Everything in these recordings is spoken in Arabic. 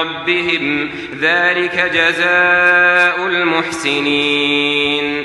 ربهم ذلك جزاء المحسنين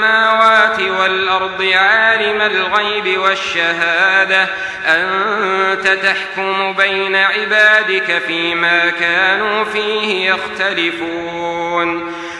والأرض عالم الغيب والشهادة أنت تحكم بين عبادك فيما كانوا فيه يختلفون.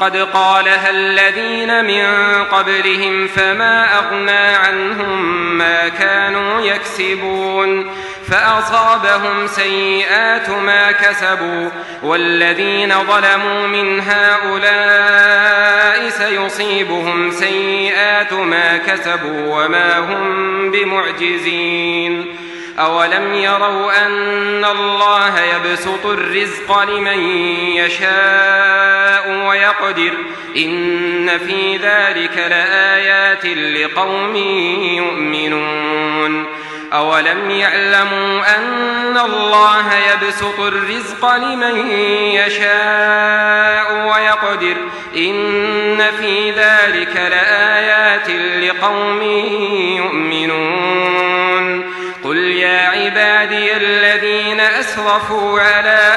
قد قالها الذين من قبلهم فما أغنى عنهم ما كانوا يكسبون فأصابهم سيئات ما كسبوا والذين ظلموا من هؤلاء سيصيبهم سيئات ما كسبوا وما هم بمعجزين أولم يروا أن الله يبسط الرزق لمن يشاء ويقدر إن في ذلك لآيات لقوم يؤمنون. أولم يعلموا أن الله يبسط الرزق لمن يشاء ويقدر. إن في ذلك لآيات لقوم يؤمنون. قل يا عبادي الذين أسرفوا على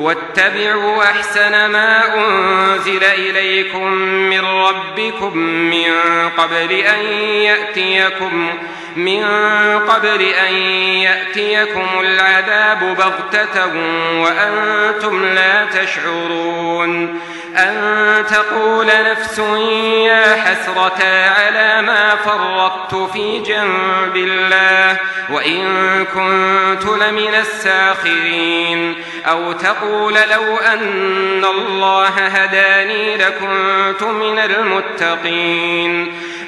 واتبعوا أحسن ما أنزل إليكم من ربكم من قبل أن يأتيكم من قبل أن يأتيكم العذاب بغتة وأنتم لا تشعرون أن تقول نفس يا حسرة على ما فرطت في جنب الله وإن كنت لمن الساخرين أو تقول لو أن الله هداني لكنت من المتقين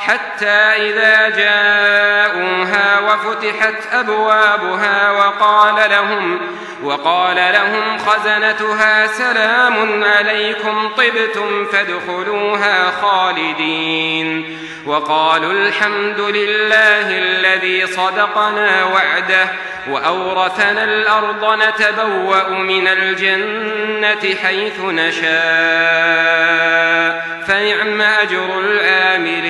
حتى إذا جاءوها وفتحت أبوابها وقال لهم وقال لهم خزنتها سلام عليكم طبتم فادخلوها خالدين. وقالوا الحمد لله الذي صدقنا وعده وأورثنا الأرض نتبوأ من الجنة حيث نشاء. فنعم أجر العاملين